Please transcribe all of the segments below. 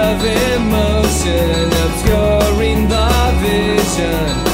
of emotion, obscuring the vision.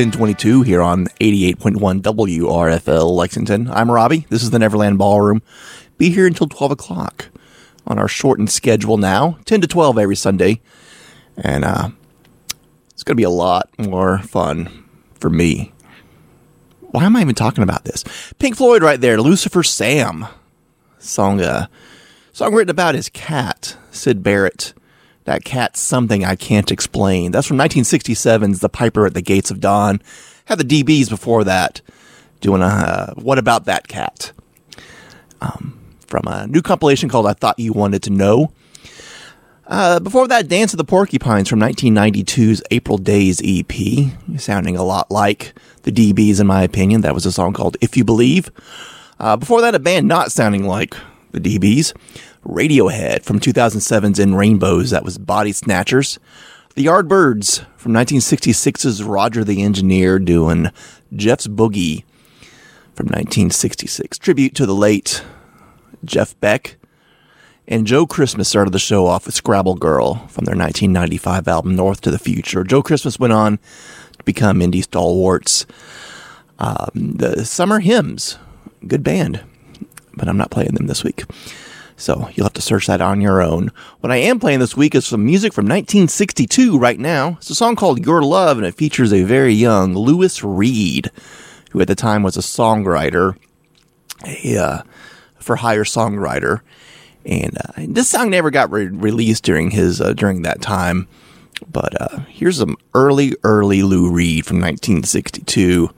1022 here on 88.1 WRFL Lexington. I'm Robbie. This is the Neverland Ballroom. Be here until 12 o'clock on our shortened schedule now, 10 to 12 every Sunday. And uh, it's going to be a lot more fun for me. Why am I even talking about this? Pink Floyd right there, Lucifer Sam. Song, uh, song written about his cat, Syd Barrett. That cat's something I can't explain. That's from 1967's The Piper at the Gates of Dawn. Had the DBs before that doing a uh, What About That Cat? Um, from a new compilation called I Thought You Wanted to Know. Uh, before that, Dance of the Porcupines from 1992's April Days EP, sounding a lot like the DBs in my opinion. That was a song called If You Believe. Uh, before that, a band not sounding like the DBs. Radiohead from 2007's In Rainbows, that was Body Snatchers. The Yardbirds from 1966's Roger the Engineer doing Jeff's Boogie from 1966. Tribute to the late Jeff Beck. And Joe Christmas started the show off with Scrabble Girl from their 1995 album North to the Future. Joe Christmas went on to become indie stalwarts. Um, the Summer Hymns, good band, but I'm not playing them this week. So you'll have to search that on your own. What I am playing this week is some music from 1962 right now. It's a song called Your Love, and it features a very young Lewis Reed, who at the time was a songwriter, a uh, for hire songwriter. And uh, this song never got re- released during his uh, during that time. But uh, here's some early, early Lou Reed from 1962.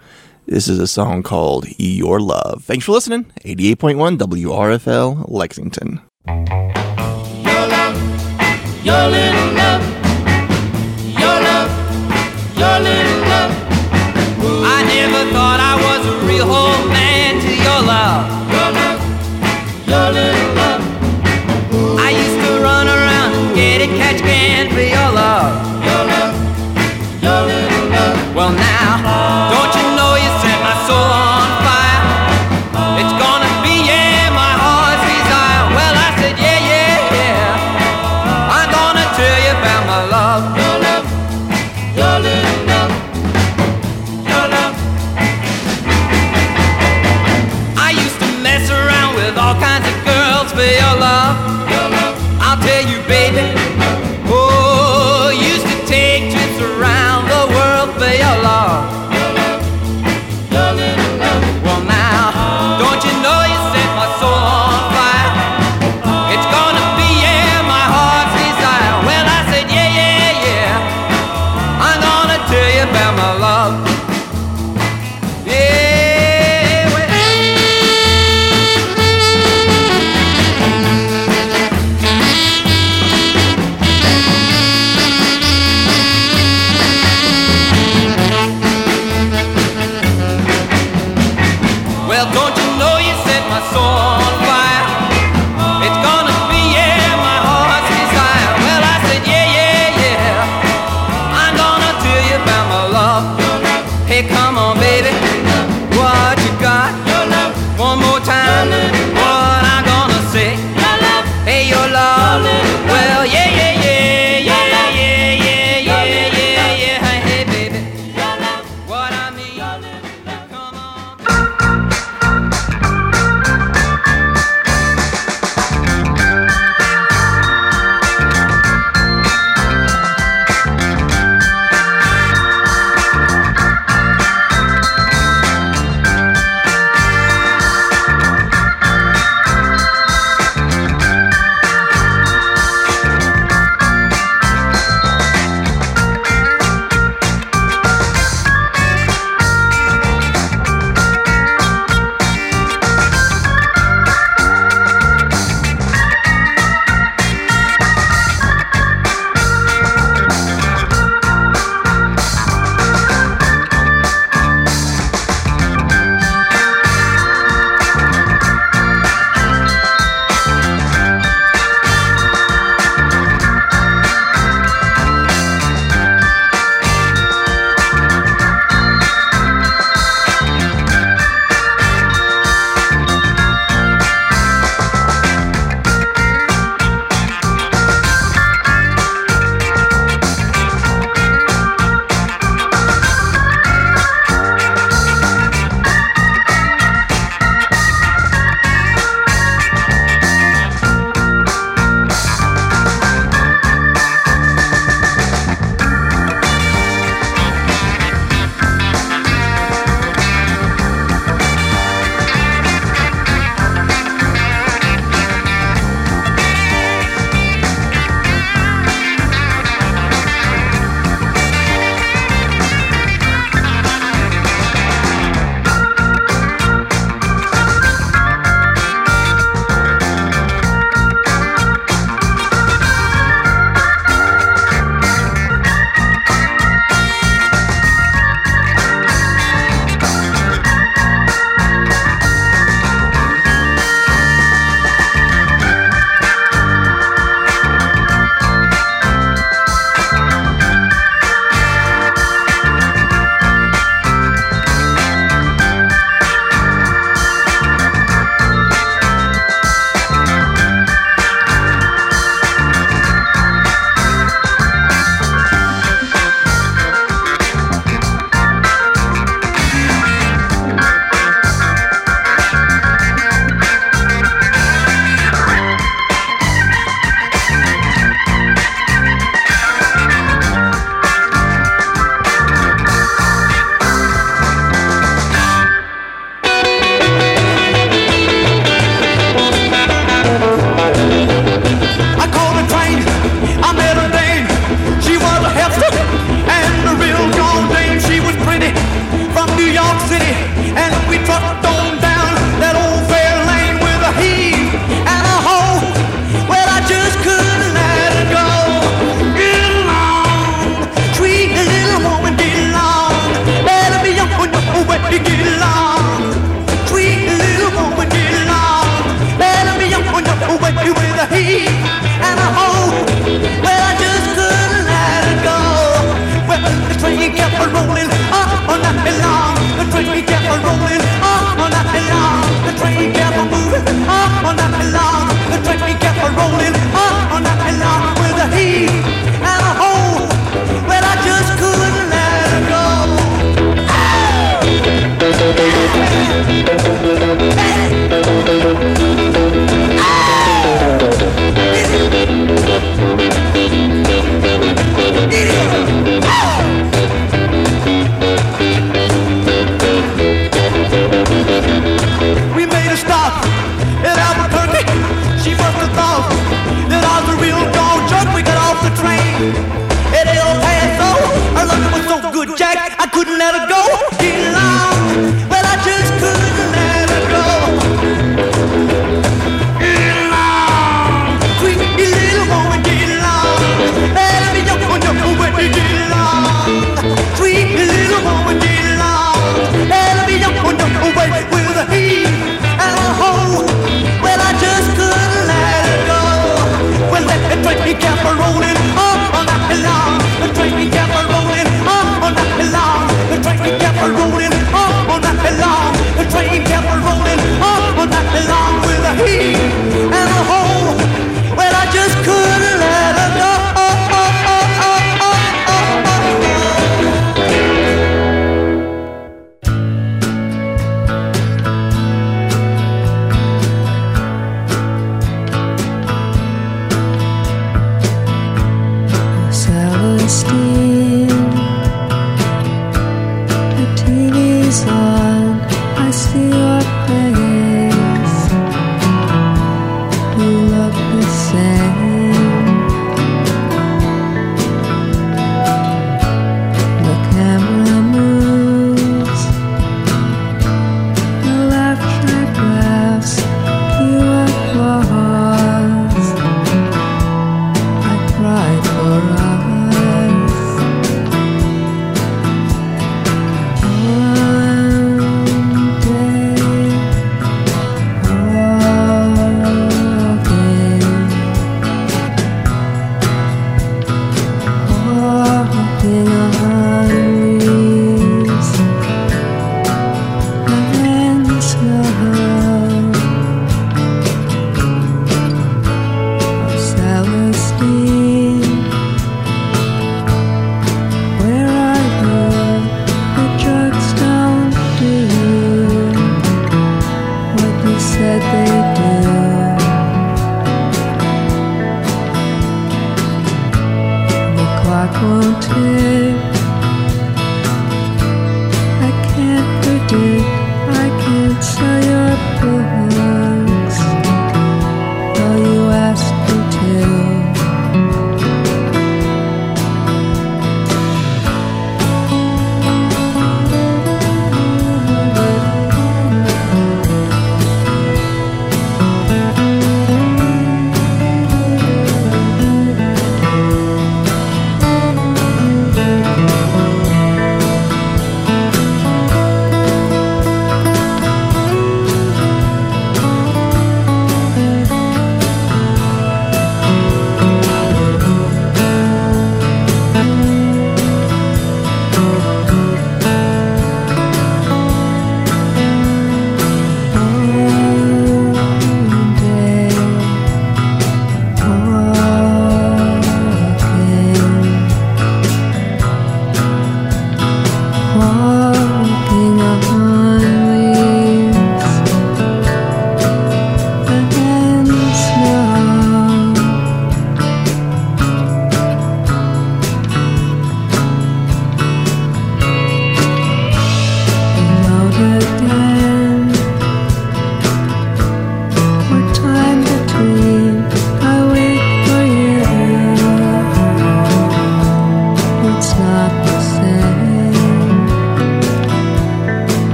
This is a song called Your Love. Thanks for listening. 88.1 WRFL Lexington. Your love, your little love, your love, your little love. I never thought I was a real whole man to your love. Your love, your little love, I used to run around and get it, catch can for your love. your love, your little love. Well now,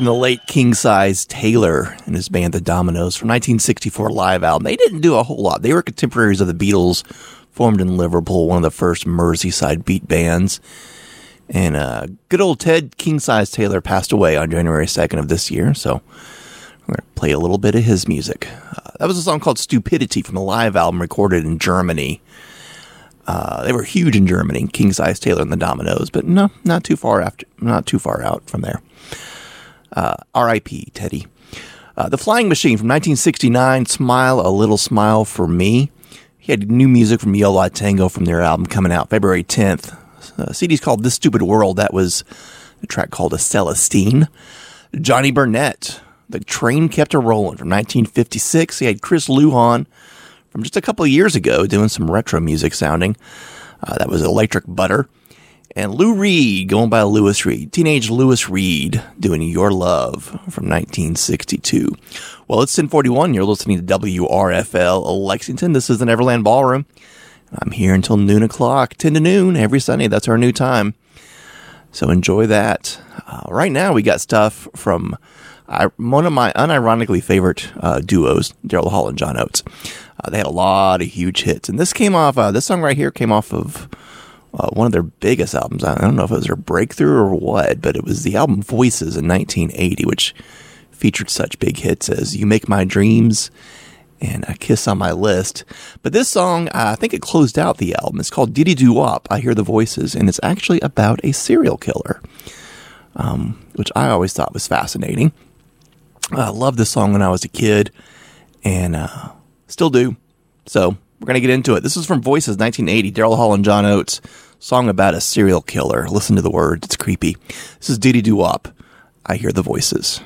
from the late King Size Taylor and his band The Dominoes from 1964 live album. They didn't do a whole lot. They were contemporaries of the Beatles, formed in Liverpool, one of the first Merseyside beat bands. And uh, good old Ted King Size Taylor passed away on January 2nd of this year, so we're going to play a little bit of his music. Uh, that was a song called Stupidity from the live album recorded in Germany. Uh, they were huge in Germany, King Size Taylor and the Dominoes, but no, not too far after, not too far out from there. Uh, R.I.P. Teddy. Uh, the Flying Machine from 1969, Smile a Little Smile for Me. He had new music from La Tengo from their album coming out February 10th. Uh, CD's called This Stupid World. That was a track called Aselestine. Johnny Burnette, The Train Kept a Rolling from 1956. He had Chris Lujan from just a couple of years ago doing some retro music sounding. Uh, that was Electric Butter. And Lou Reed, going by Lewis Reed, teenage Lewis Reed, doing Your Love from 1962. Well, it's 1041. You're listening to WRFL Lexington. This is the Neverland Ballroom. I'm here until noon o'clock, 10 to noon every Sunday. That's our new time. So enjoy that. Uh, right now, we got stuff from one of my unironically favorite uh, duos, Daryl Hall and John Oates. Uh, they had a lot of huge hits, and this came off. Uh, this song right here came off of uh, one of their biggest albums. I don't know if it was their breakthrough or what, but it was the album Voices in 1980, which featured such big hits as "You Make My Dreams" and "A Kiss on My List." But this song, I think it closed out the album. It's called "Diddy Doo Wop." I hear the voices, and it's actually about a serial killer, um, which I always thought was fascinating. I loved this song when I was a kid, and uh, still do. So we're gonna get into it. This is from Voices, 1980. Daryl Hall and John Oates, song about a serial killer. Listen to the words; it's creepy. This is Diddy Doo Wop. I hear the voices.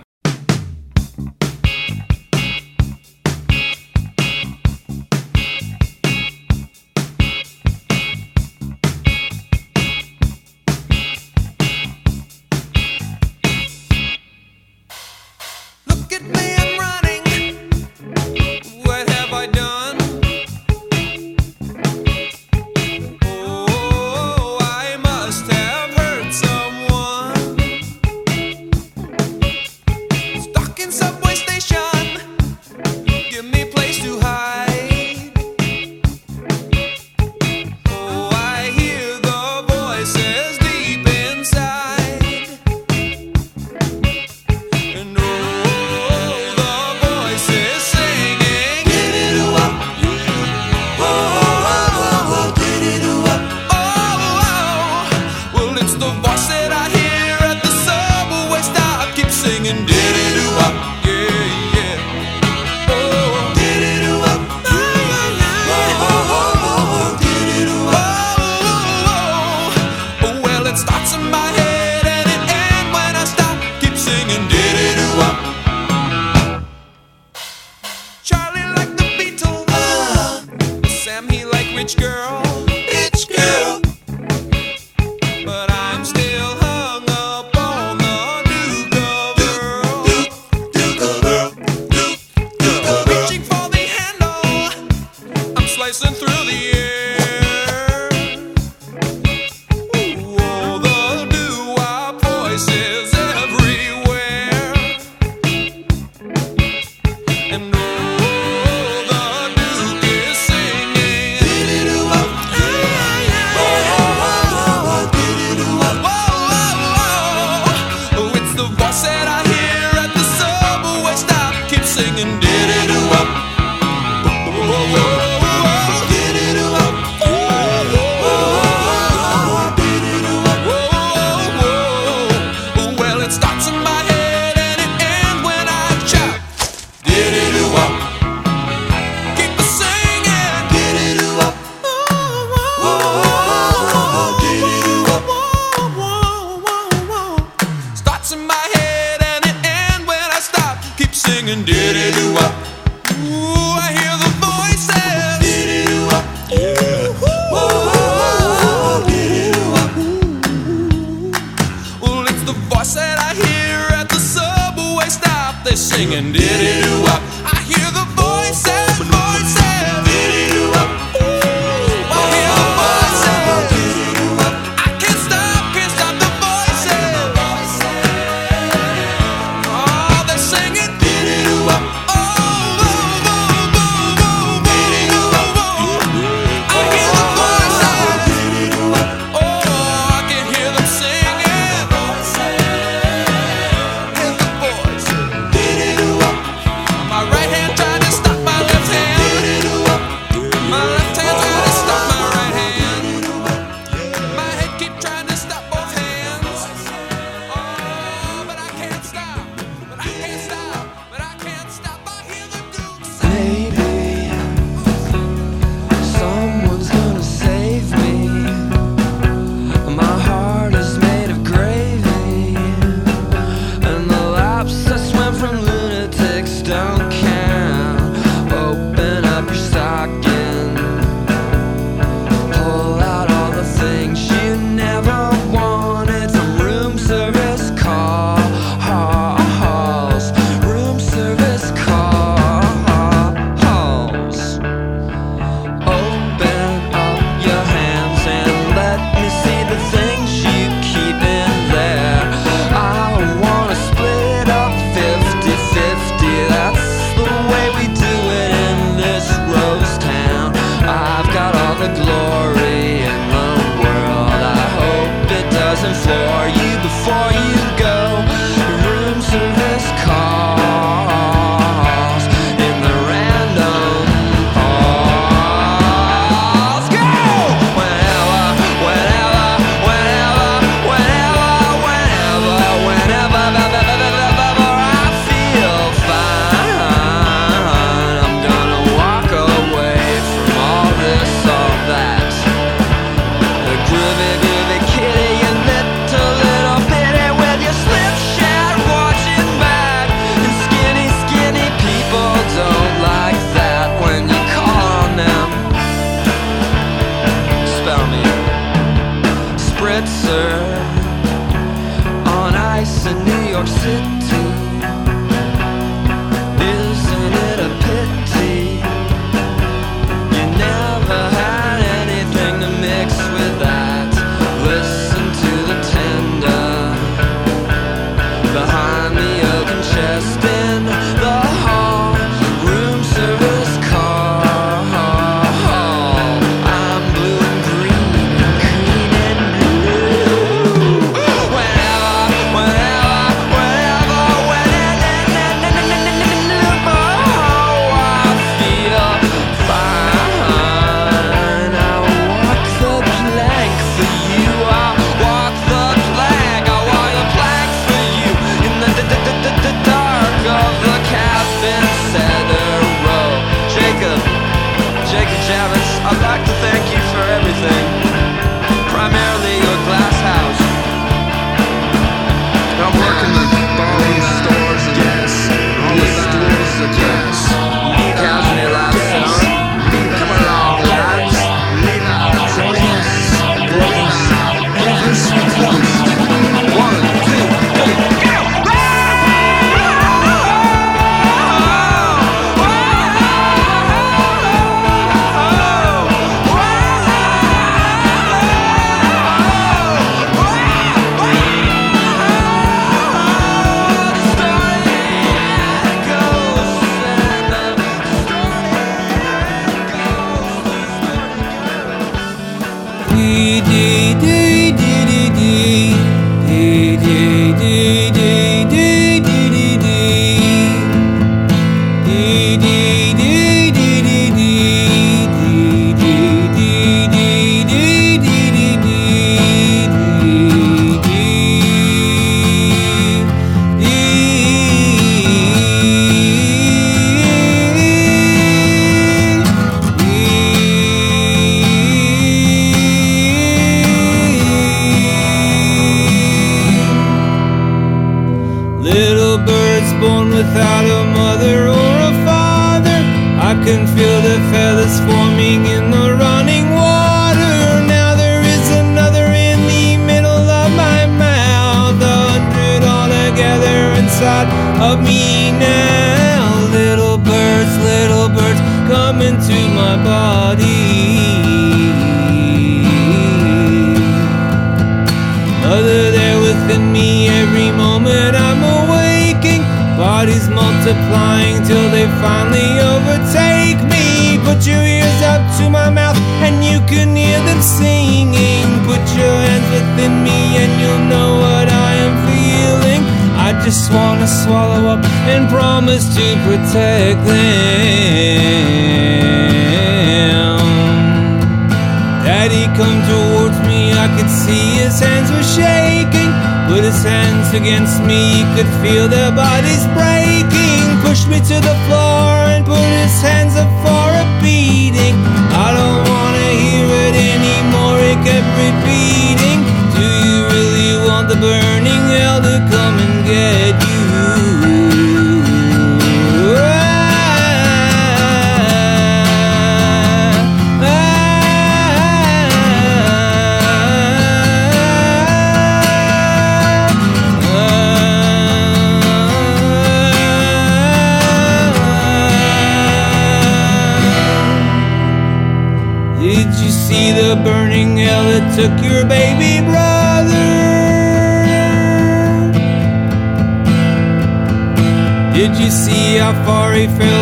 sorry for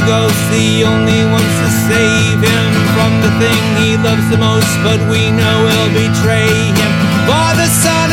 the ghost, the only wants to save him from the thing he loves the most, but we know will betray him. For the sun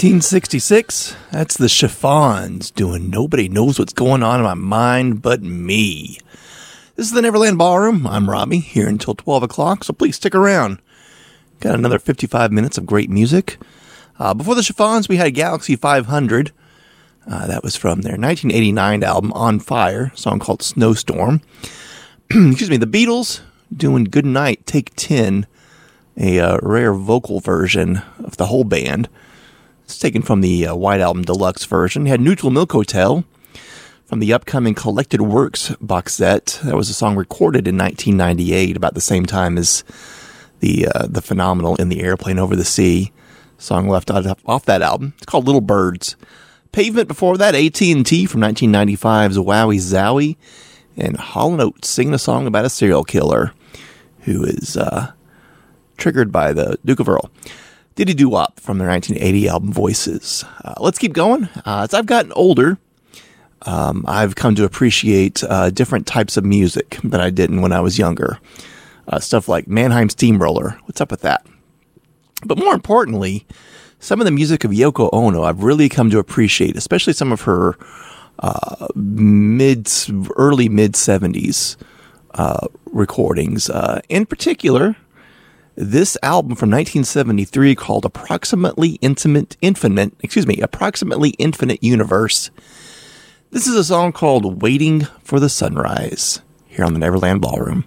1966, that's the Chiffons doing Nobody Knows What's Going On in My Mind But Me. This is the Neverland Ballroom. I'm Robbie, here until 12 o'clock, so please stick around. Got another 55 minutes of great music. Uh, before the Chiffons, we had Galaxy 500. Uh, that was from their 1989 album On Fire, song called Snowstorm. Excuse me, the Beatles doing Good Night, Take 10, a uh, rare vocal version of the whole band. It's taken from the uh, White Album Deluxe version. Had Neutral Milk Hotel from the upcoming Collected Works box set. That was a song recorded in 1998, about the same time as the uh, the phenomenal "In the Airplane Over the Sea" song left off that album. It's called "Little Birds." Pavement before that, AT&T from 1995's "Wowie Zowie," and Hall & Oates singing a song about a serial killer who is uh, triggered by the Duke of Earl. Diddy Doo Wop from their 1980 album Voices. Uh, let's keep going. Uh, as I've gotten older, um, I've come to appreciate uh, different types of music that I didn't when I was younger. Uh, stuff like Mannheim Steamroller. What's up with that? But more importantly, some of the music of Yoko Ono I've really come to appreciate, especially some of her uh, mid, early mid 70s uh, recordings. in particular, this album from 1973 called Approximately Intimate Infinite, excuse me, Approximately Infinite Universe. This is a song called Waiting for the Sunrise here on the Neverland Ballroom.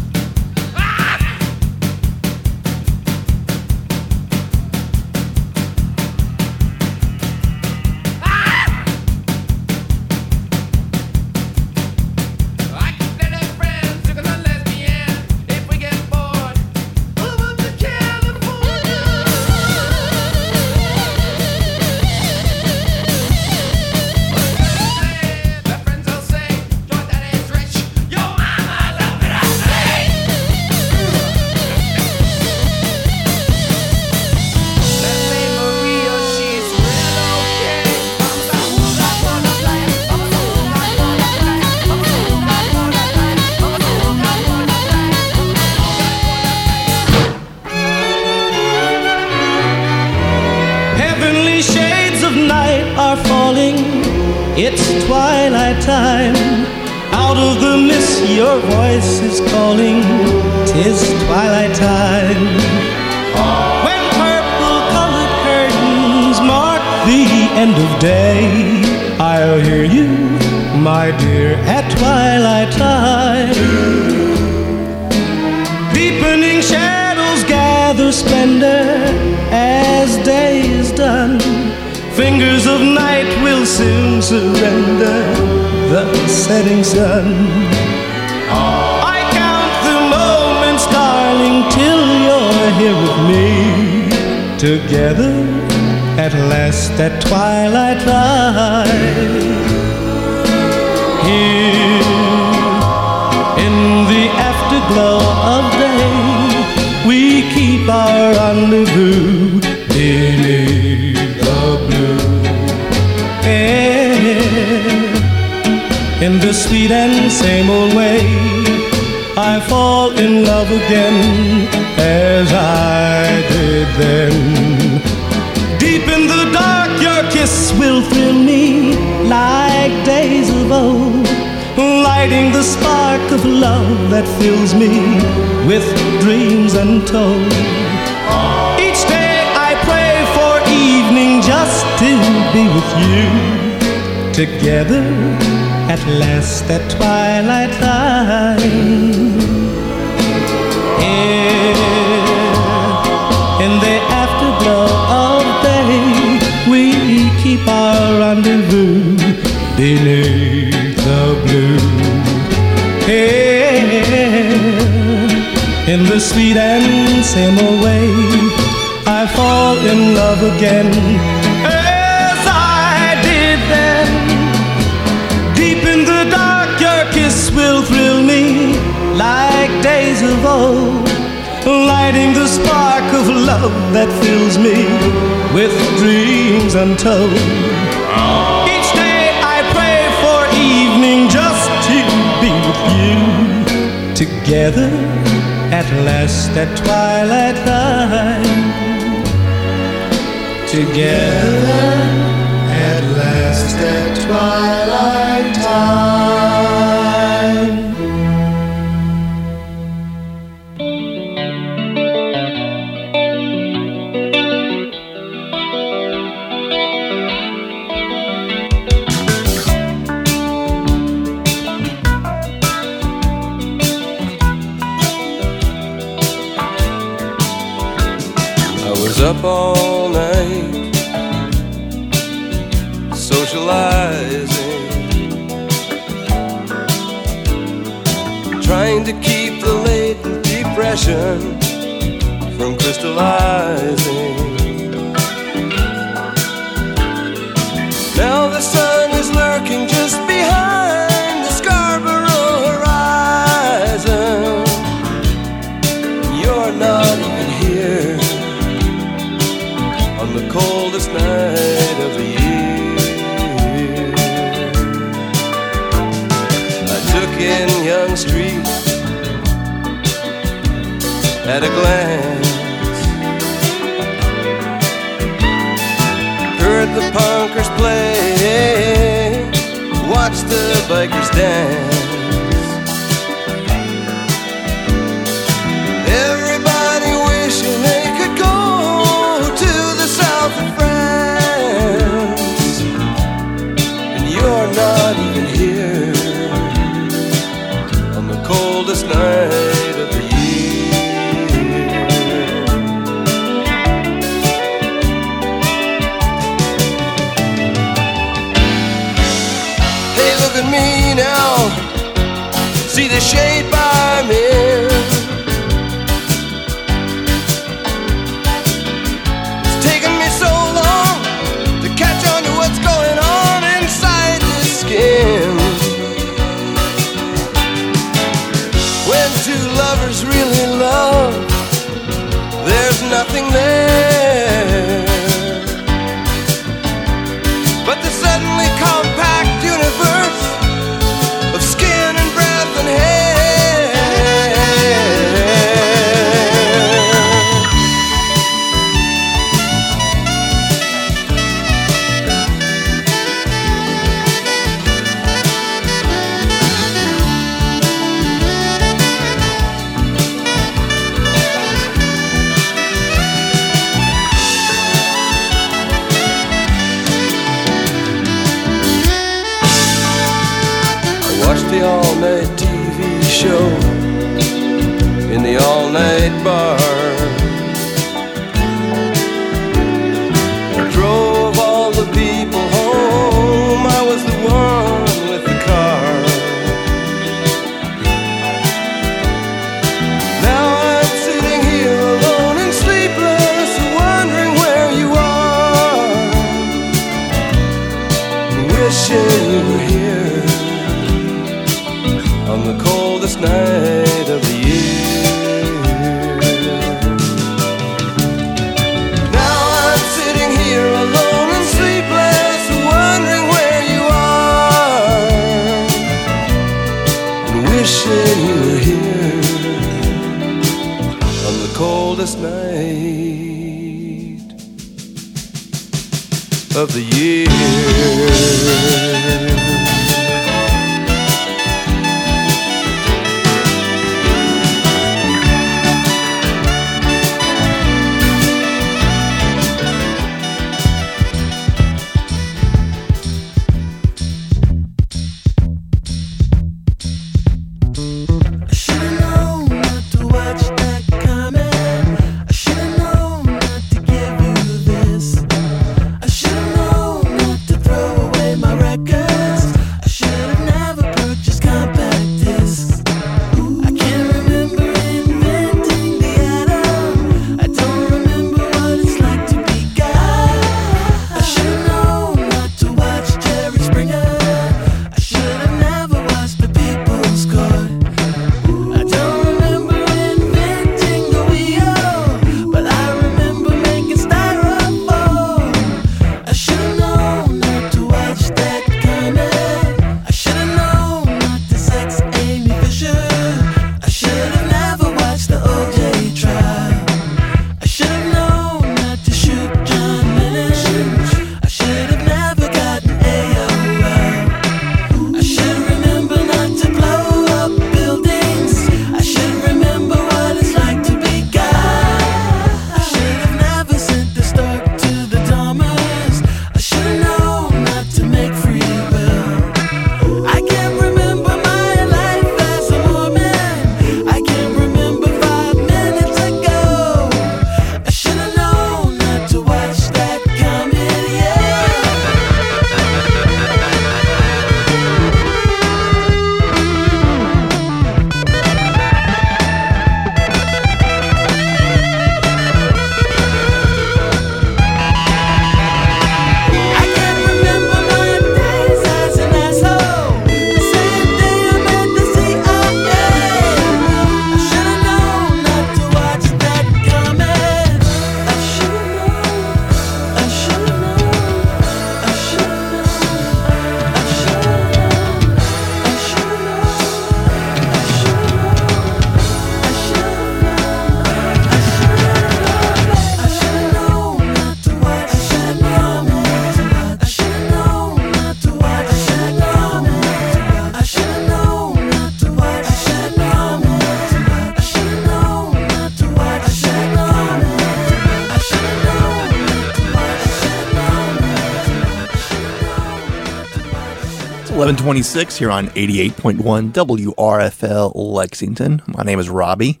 726 here on 88.1 WRFL Lexington. My name is Robbie.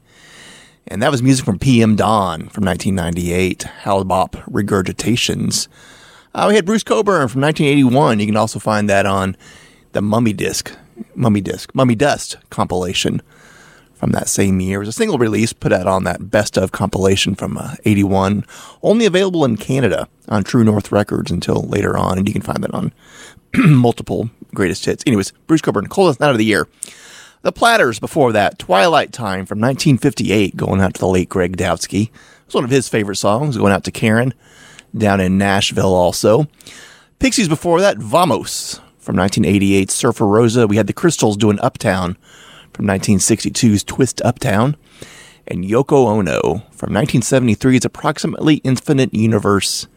And that was music from PM Dawn from 1998, Halibop Regurgitations. Uh, we had Bruce Cockburn from 1981. You can also find that on the Mummy Disc, Mummy Disc, Mummy Dust compilation from that same year. It was a single release put out on that Best of compilation from uh, 81. Only available in Canada on True North Records until later on, and you can find that on multiple greatest hits. Anyways, Bruce Cockburn, coldest night of the year. The Platters before that, Twilight Time from 1958, going out to the late Greg Dowski. It's one of his favorite songs, going out to Karen down in Nashville also. Pixies before that, Vamos from 1988, Surfer Rosa. We had the Crystals doing Uptown from 1962's Twist Uptown. And Yoko Ono from 1973's Approximately Infinite Universe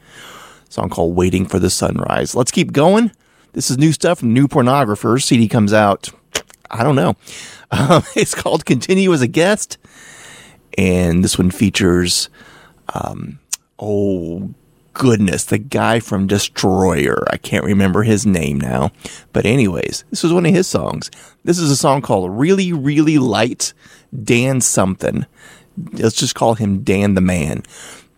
song called Waiting for the Sunrise. Let's keep going. This is new stuff from New Pornographers. CD comes out, I don't know. Um, it's called Continue as a Guest. And this one features, um, oh goodness, the guy from Destroyer. I can't remember his name now. But, anyways, this was one of his songs. This is a song called Really, Really Light Dan Something. Let's just call him Dan the Man.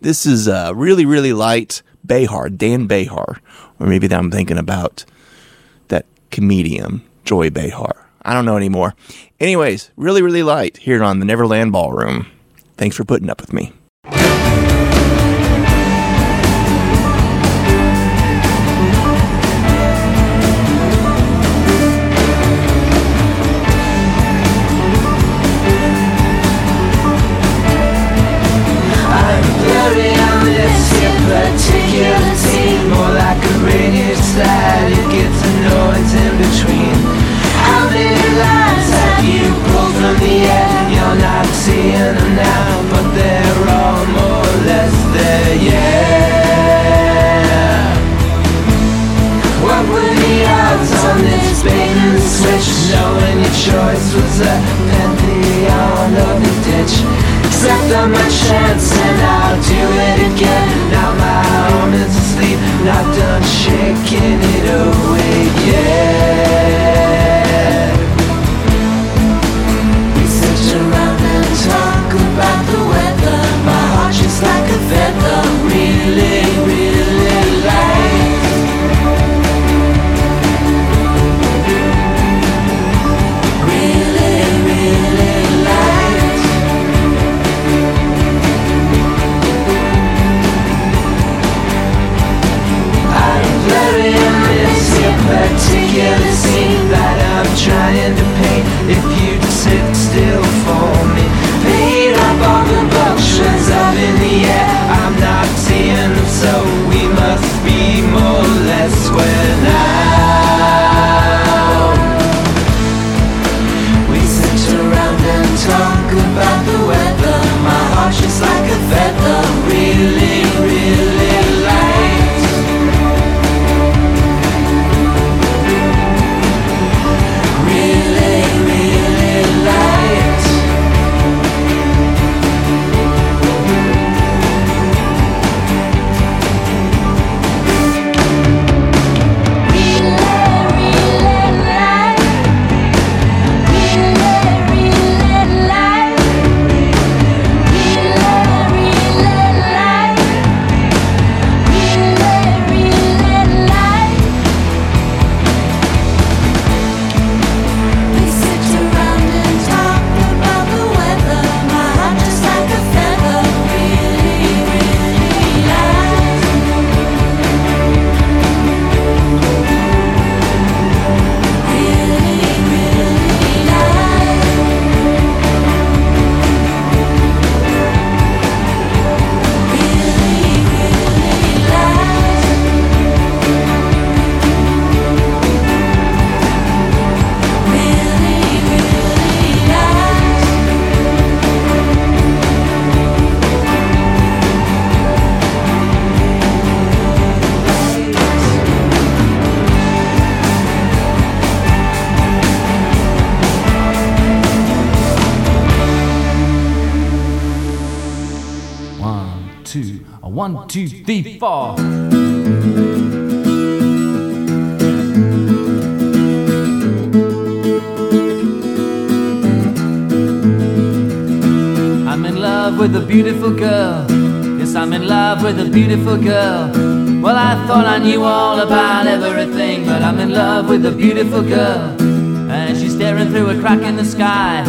This is uh, really, really light Bejar, Dan Bejar. Or maybe I'm thinking about that comedian, Joy Behar. I don't know anymore. Anyways, really, really light here on the Neverland Ballroom. Thanks for putting up with me. One, two, three, four. I'm in love with a beautiful girl. Yes, I'm in love with a beautiful girl. Well, I thought I knew all about everything, but I'm in love with a beautiful girl. And she's staring through a crack in the sky.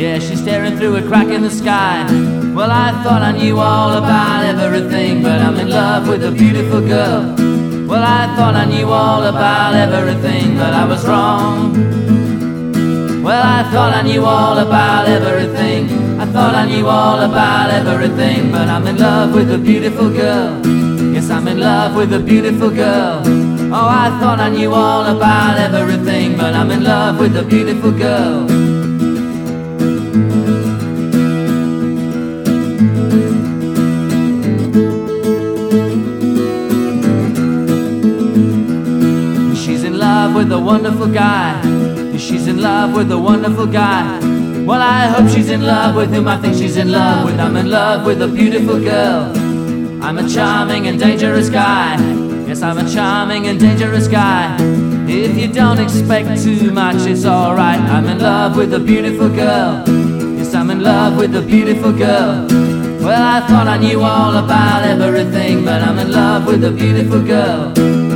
Yeah, she's staring through a crack in the sky. Well, I thought I knew all about everything, but I'm in love with a beautiful girl. Well, I thought I knew all about everything, but I was wrong. Well, I thought I knew all about everything. I thought I knew all about everything, but I'm in love with a beautiful girl. Yes, I'm in love with a beautiful girl. Oh, I thought I knew all about everything, but I'm in love with a beautiful girl. With a wonderful guy. She's in love with a wonderful guy. Well, I hope she's in love with him. I think she's in love with. I'm in love with a beautiful girl. I'm a charming and dangerous guy. Yes, I'm a charming and dangerous guy. If you don't expect too much, it's alright. I'm in love with a beautiful girl. Yes, I'm in love with a beautiful girl. Well, I thought I knew all about everything, but I'm in love with a beautiful girl.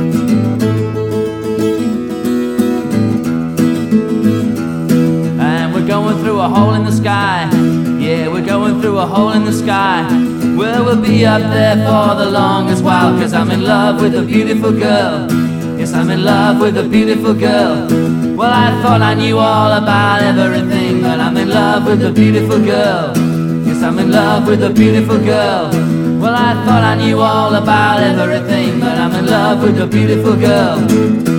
A hole in the sky. Yeah, we're going through a hole in the sky. Well, we'll be up there for the longest while, cause I'm in love with a beautiful girl. Yes, I'm in love with a beautiful girl. Well, I thought I knew all about everything, but I'm in love with a beautiful girl. Yes, I'm in love with a beautiful girl. Well, I thought I knew all about everything, but I'm in love with a beautiful girl.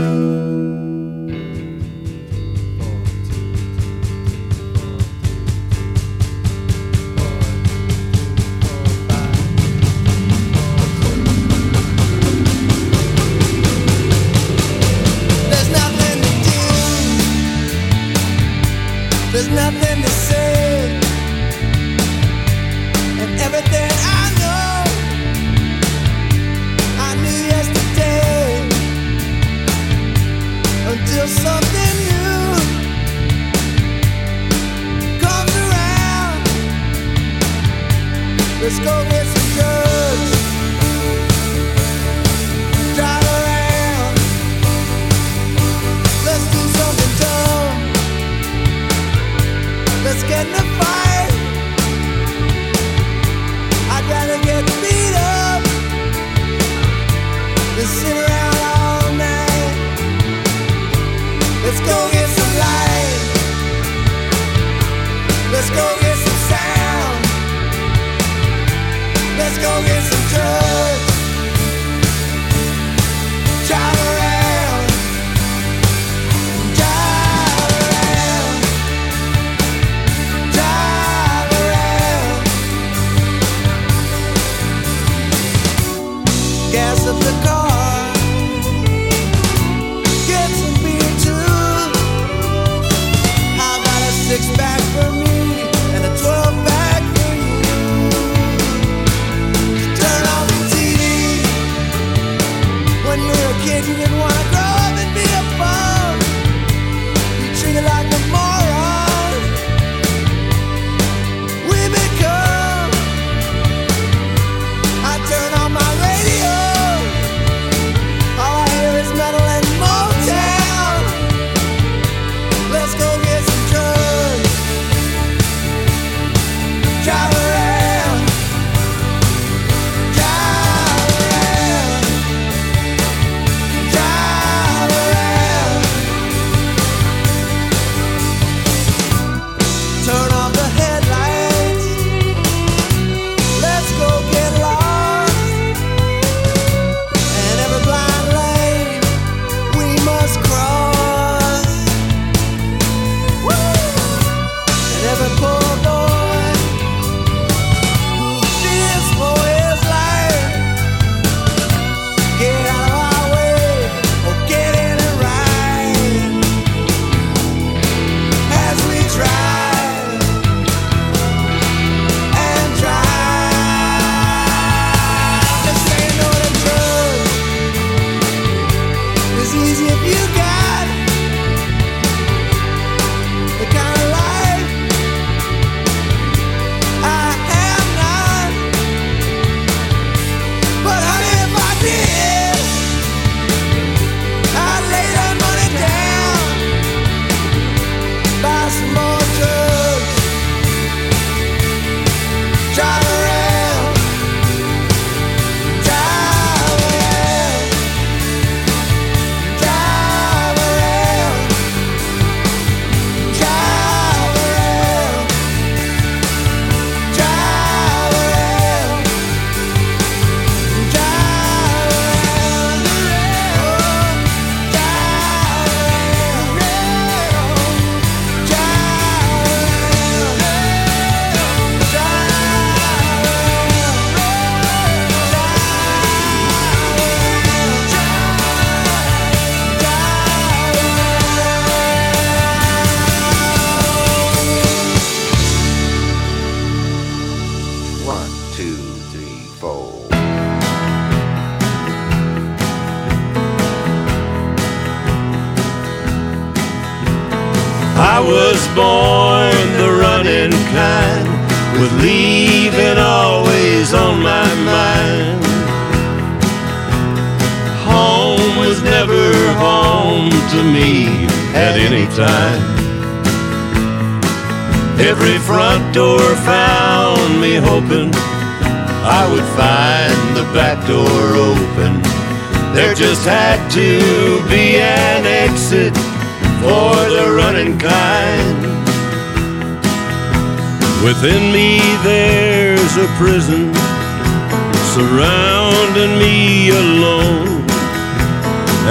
alone,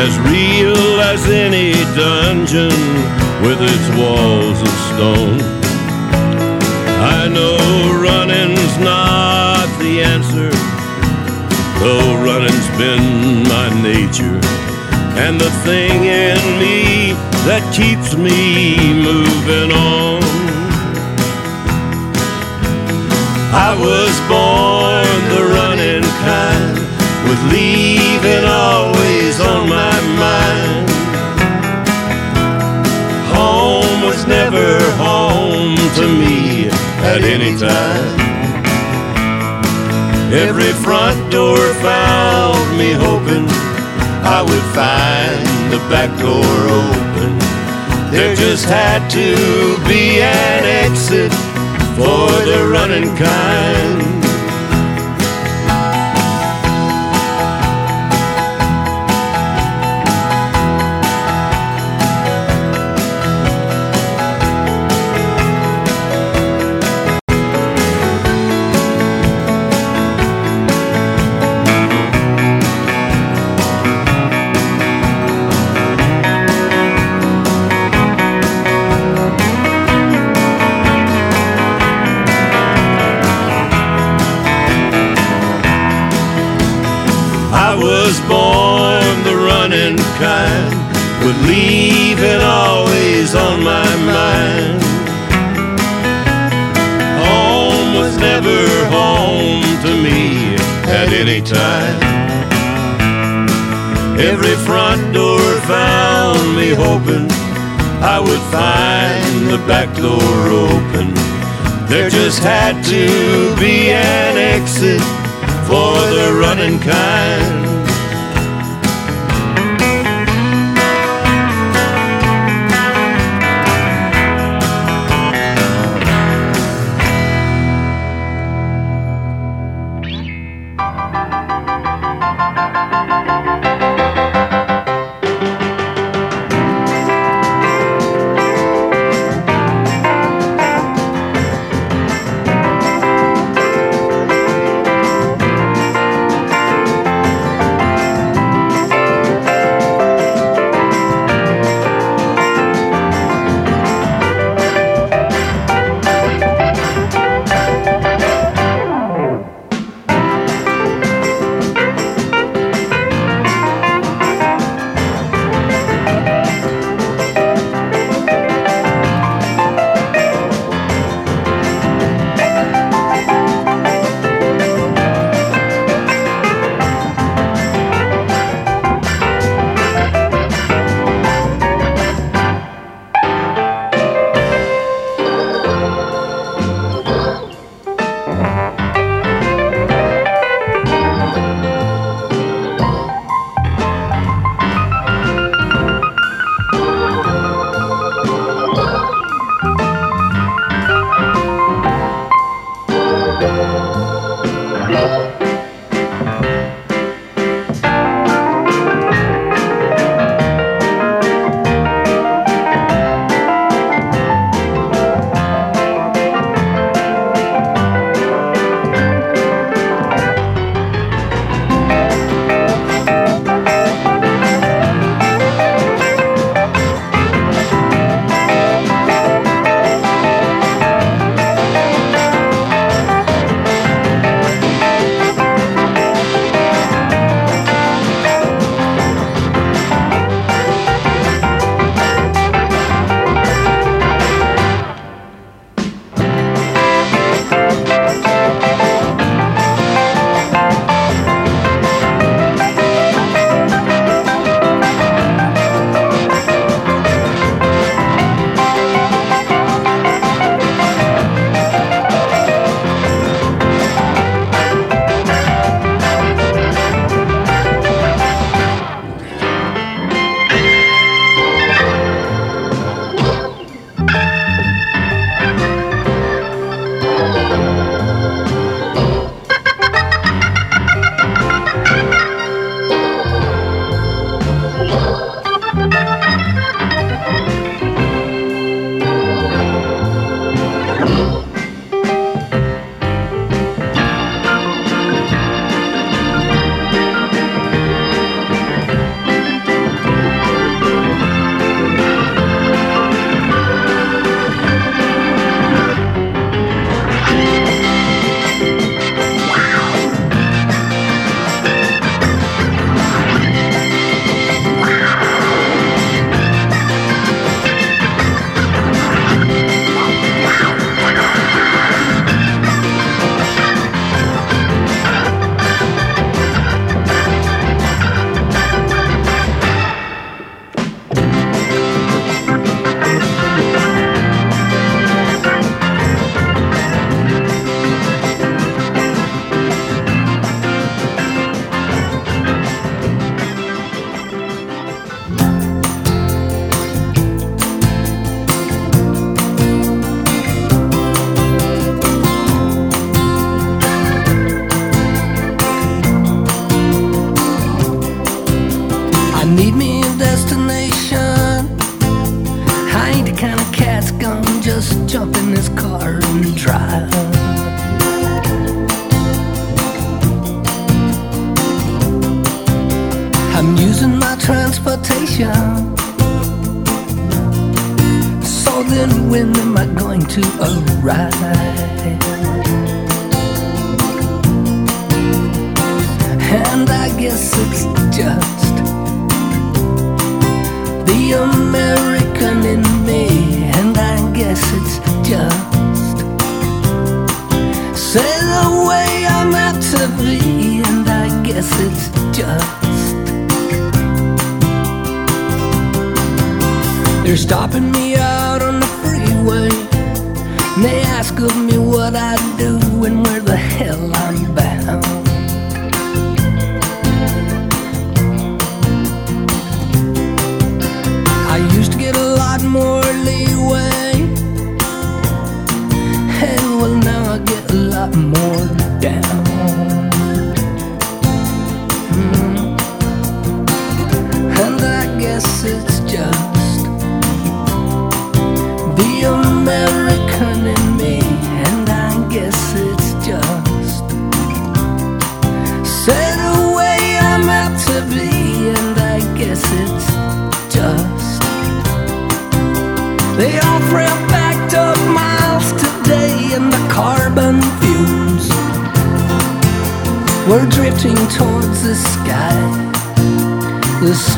as real as any dungeon with its walls of stone. I know running's not the answer, though running's been my nature, and the thing in me that keeps me moving on. I was born the running kind with leaving always on my mind. Home was never home to me at any time. Every front door found me hoping I would find the back door open. There just had to be an exit for the running kind. Every front door found me hoping I would find the back door open. There just had to be an exit for the running kind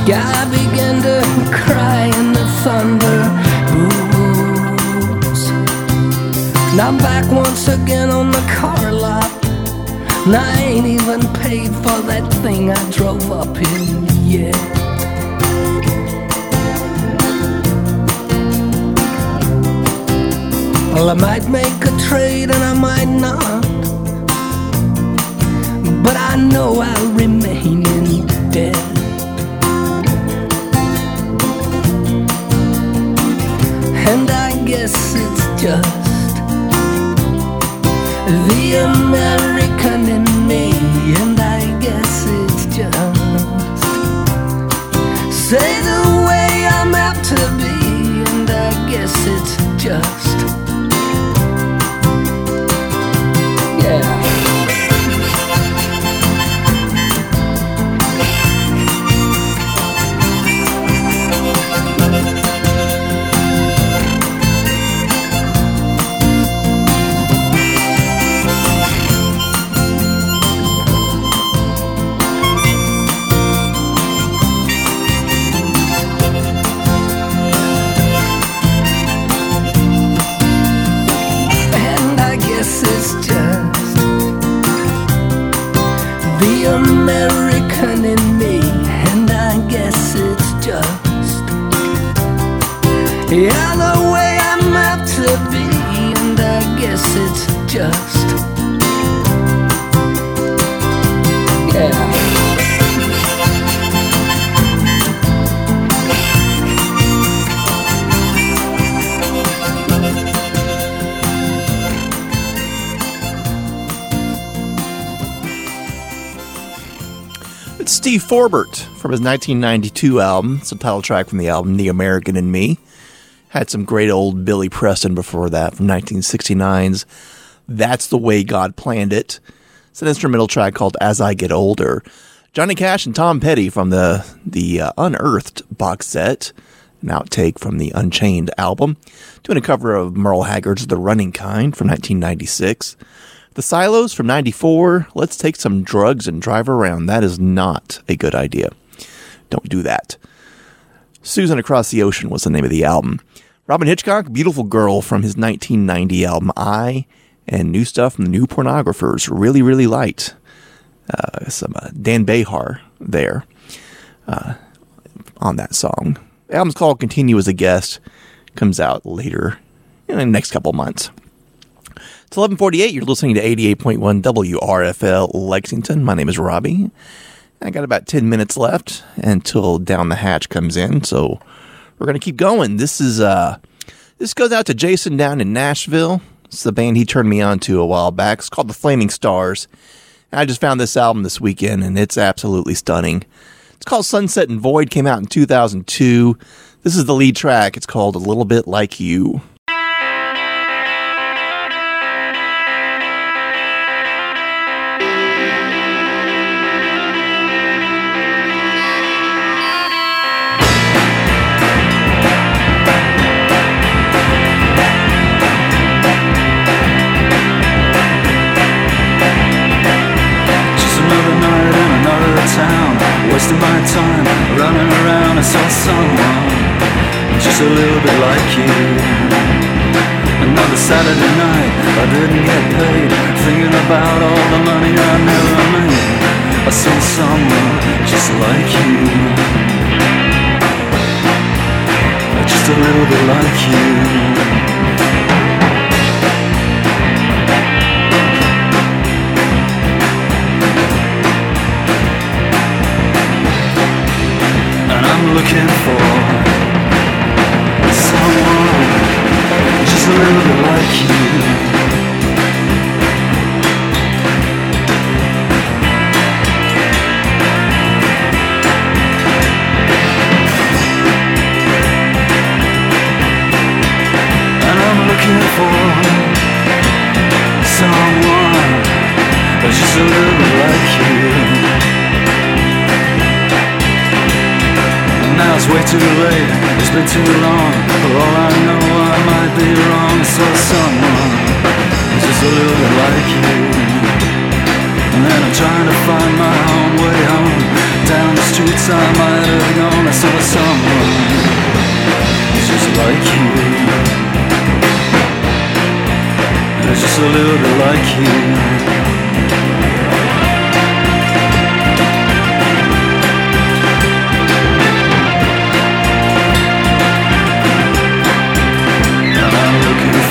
sky began to cry and the thunder booms. Now I'm back once again on the car lot. And I ain't even paid for that thing I drove up in yet. Well, I might make a trade and I might not. But I know I'll remain in debt. And I guess it's just the American in me. And I guess it's just say the way I'm apt to be. And I guess it's just American in me. And I guess it's just yeah, the way I'm apt to be. And I guess it's just Forbert from his 1992 album. It's a title track from the album The American in Me. Had some great old Billy Preston before that from 1969's That's the Way God Planned It. It's an instrumental track called As I Get Older. Johnny Cash and Tom Petty from the the uh, Unearthed box set, an outtake from the Unchained album, doing a cover of Merle Haggard's The Running Kind from 1996. The Silos from 94, let's take some drugs and drive around. That is not a good idea. Don't do that. Susan Across the Ocean was the name of the album. Robyn Hitchcock, Beautiful Girl from his 1990 album Eye, and new stuff from the New Pornographers, really, really light. Uh, some uh, Dan Bejar there uh, on that song. The album's called Continue as a Guest. Comes out later in the next couple months. It's 1148. You're listening to 88.1 WRFL Lexington. My name is Robbie. I got about 10 minutes left until Down the Hatch comes in, so we're going to keep going. This is uh this goes out to Jason down in Nashville. It's the band he turned me on to a while back. It's called The Flaming Stars. And I just found this album this weekend and it's absolutely stunning. It's called Sunset and Void, came out in 2002. This is the lead track. It's called A Little Bit Like You. Wasting my time running around I saw someone Just a little bit like you. Another Saturday night I didn't get paid Thinking about all the money I never made. I saw someone just like you. Just a little bit like you. Looking for someone just a little bit like you. And I'm looking for someone just a little bit like you. It's way too late, it's been too long. For all I know, I might be wrong. So someone who's just a little bit like you. And then I'm trying to find my own way home. Down the streets I might have gone. I saw someone who's just like you. It's just a little bit like you.